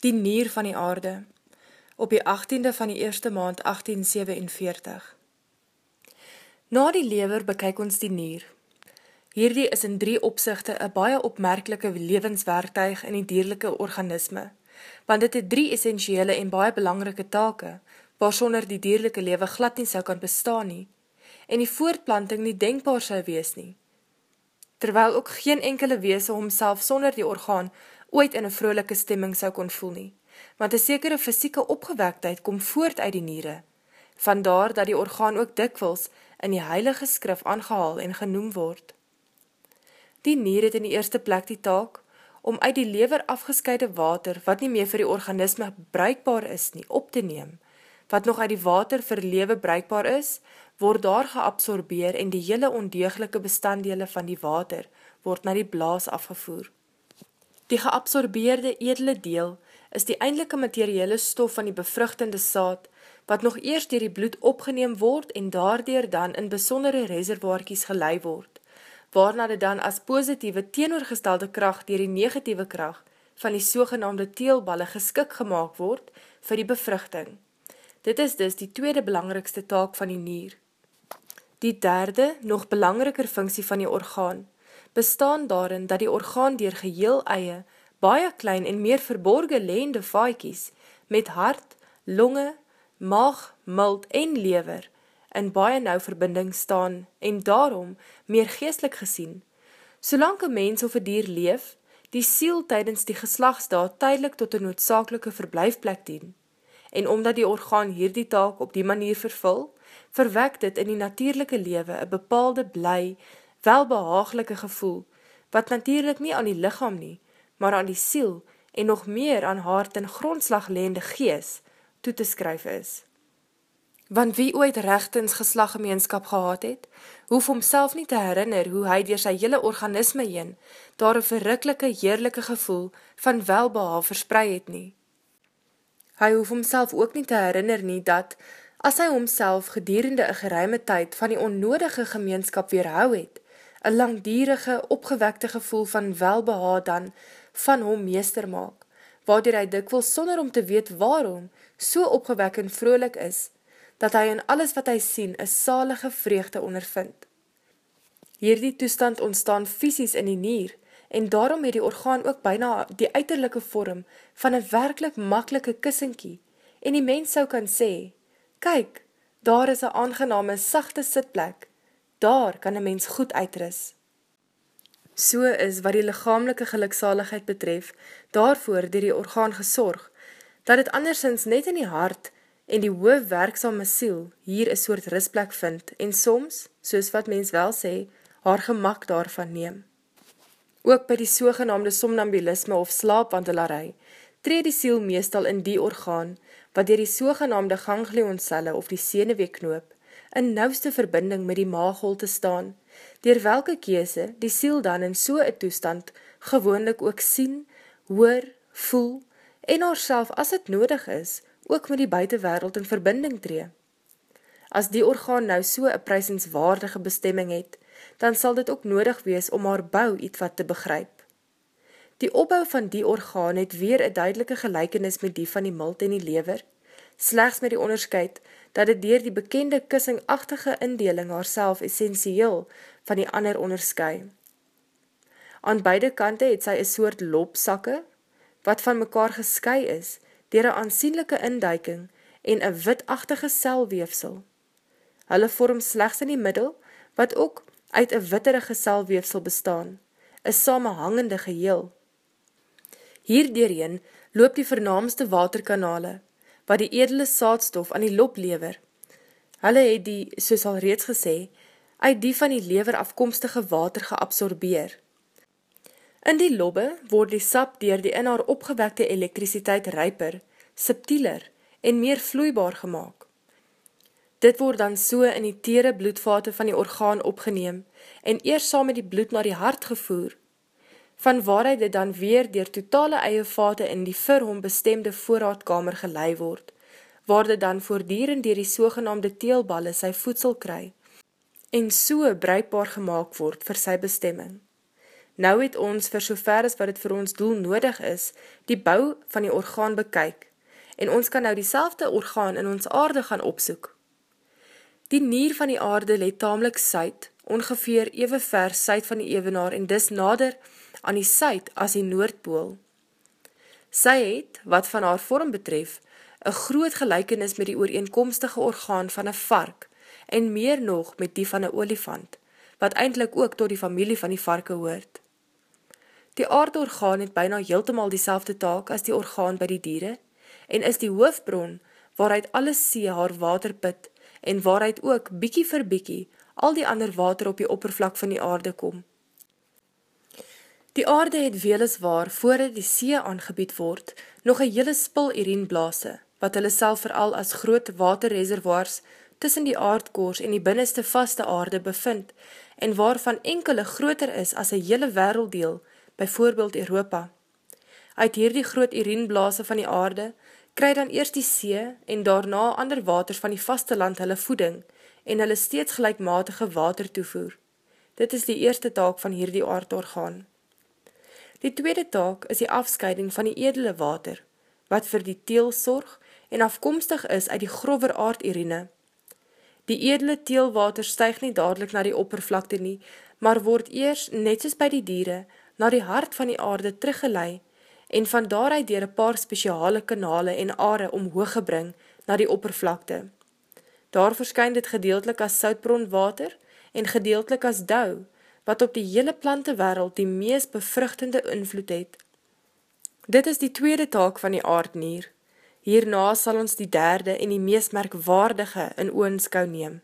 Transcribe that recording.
die nier van die aarde, op die 18de van die eerste maand 1847. Na die lever bekyk ons die nier. Hierdie is in drie opzichte een baie opmerkelike levenswerktuig in die dierlijke organisme, want dit het drie essentiële en baie belangrike take, waarsonder die dierlijke lewe glad nie sou kan bestaan nie, en die voortplanting nie denkbaar sou wees nie. Terwyl ook geen enkele wees homself sonder die orgaan ooit in een vrolike stemming sou kon voel nie, want een sekere fysieke opgewektheid kom voort uit die niere, vandaar dat die orgaan ook dikwils in die heilige skrif aangehaal en genoem word. Die nier het in die eerste plek die taak om uit die lever afgeskeide water, wat nie meer vir die organisme bruikbaar is nie, op te neem, wat nog uit die water vir lewe bruikbaar is, word daar geabsorbeer en die hele ondeeglike bestanddele van die water word na die blaas afgevoer. Die geabsorbeerde edele deel is die eindelike materiële stof van die bevruchtende saad, wat nog eerst dier die bloed opgeneem word en daardoor dan in besondere reservoirkies gelei word, waarna dit dan as positieve teenoorgestelde kracht dier die negatieve kracht van die sogenaamde teelballe geskik gemaakt word vir die bevruchting. Dit is dus die tweede belangrikste taak van die nier. Die derde, nog belangriker funksie van die orgaan, bestaan daarin dat die orgaan dier geheel eie, baie klein en meer verborge leende vaaikies met hart, longe, maag, mult en lever in baie nou verbinding staan en daarom meer geestelik gesien. Solang een mens of een dier leef, die siel tydens die geslagsdaad tydelik tot een noodzakelike verblijfplek dien. En omdat die orgaan hier die taak op die manier vervul, verwek dit in die natuurlijke lewe een bepaalde bly, welbehaaglike gevoel, wat natuurlijk nie aan die lichaam nie, maar aan die siel en nog meer aan haar ten grondslag leende gees toe te skryf is. Want wie ooit rechtens geslaggemeenskap gehad het, hoef homself nie te herinner hoe hy dier sy hele organisme heen daar een verrikkelike, heerlijke gevoel van welbehaal verspreid het nie. Hy hoef homself ook nie te herinner nie dat, as hy homself gedurende een geruime tyd van die onnodige gemeenskap weerhou het, een langdierige, opgewekte gevoel van welbehaal dan van hom meester maak, waardoor hy dikwels sonder om te weet waarom so opgewek en vrolik is, dat hy in alles wat hy sien een salige vreugde ondervind. Hierdie toestand ontstaan fysisk in die nier, en daarom het die orgaan ook byna die uiterlijke vorm van een werkelijk makkelike kissinkie, en die mens sou kan sê, kyk, daar is een aangename, sachte sitplek, daar kan een mens goed uitris. So is wat die lichamelike geluksaligheid betref, daarvoor dier die orgaan gesorg, dat het andersins net in die hart en die hoof werksame siel hier een soort ristplek vind en soms, soos wat mens wel sê, haar gemak daarvan neem. Ook by die sogenaamde somnambulisme of slaapwandelarij, tree die siel meestal in die orgaan, wat dier die sogenaamde ganglioncelle of die seneweknoop in nouwste verbinding met die maaghol te staan, dier welke kese die siel dan in so'n toestand gewoonlik ook sien, hoor, voel en oorself as het nodig is, ook met die buitenwereld in verbinding tree. As die orgaan nou so'n prijsenswaardige bestemming het, dan sal dit ook nodig wees om haar bou iets wat te begryp. Die opbouw van die orgaan het weer een duidelike gelijkenis met die van die mult en die lever, slechts met die onderscheid dat het dier die bekende kissingachtige indeling haarself essentieel van die ander onderskui. Aan beide kante het sy een soort loopsakke, wat van mekaar gesky is, dier een aansienlijke induiking en een witachtige selweefsel. Hulle vorm slechts in die middel, wat ook uit een witterige selweefsel bestaan, een samenhangende geheel. Hierderheen loop die vernaamste waterkanale, wat die edele saadstof aan die lop lever. Hulle het die, soos al reeds gesê, uit die van die lever afkomstige water geabsorbeer. In die lobbe word die sap dier die in haar opgewekte elektrisiteit ryper, subtieler en meer vloeibaar gemaakt. Dit word dan so in die tere bloedvate van die orgaan opgeneem en eers saam met die bloed na die hart gevoer, van waaruit dit dan weer dier totale eie vate in die vir hom bestemde voorraadkamer gelei word, waar dit dan voordierend dier die sogenaamde teelballe sy voedsel kry, en so bruikbaar gemaakt word vir sy bestemming. Nou het ons, vir sover as wat het vir ons doel nodig is, die bou van die orgaan bekyk, en ons kan nou die orgaan in ons aarde gaan opsoek. Die nier van die aarde let tamelijk suid, ongeveer ewe ver suid van die evenaar en dis nader aan die suid as die noordpool. Sy het, wat van haar vorm betref, een groot gelijkenis met die ooreenkomstige orgaan van een vark en meer nog met die van een olifant, wat eindelijk ook tot die familie van die varke hoort. Die aardorgaan het byna heeltemal die selfde taak as die orgaan by die diere en is die hoofbron waaruit alle see haar water put en waaruit ook bykie vir bykie al die ander water op die oppervlak van die aarde kom. Die aarde het weliswaar voordat die see aangebied word, nog een hele spul urienblase, wat hulle self vooral as groot waterreservoirs tussen die aardkoors en die binneste vaste aarde bevind, en waarvan enkele groter is as een hele werelddeel, byvoorbeeld Europa. Uit hierdie groot urienblase van die aarde, kry dan eerst die see en daarna ander waters van die vaste land hulle voeding en hulle steeds gelijkmatige water toevoer. Dit is die eerste taak van hierdie aardorgaan. Die tweede taak is die afscheiding van die edele water, wat vir die teel sorg en afkomstig is uit die grover aardurine. Die edele teelwater stuig nie dadelijk na die oppervlakte nie, maar word eers, net soos by die diere, na die hart van die aarde teruggelei en van daaruit dier een paar speciale kanale en aarde omhoog gebring na die oppervlakte. Daar verskyn dit gedeeltelik as soutbron water en gedeeltelik as douw, wat op die hele plante wereld die mees bevruchtende invloed het. Dit is die tweede taak van die aardnier. Hierna sal ons die derde en die mees merkwaardige in oonskou neem.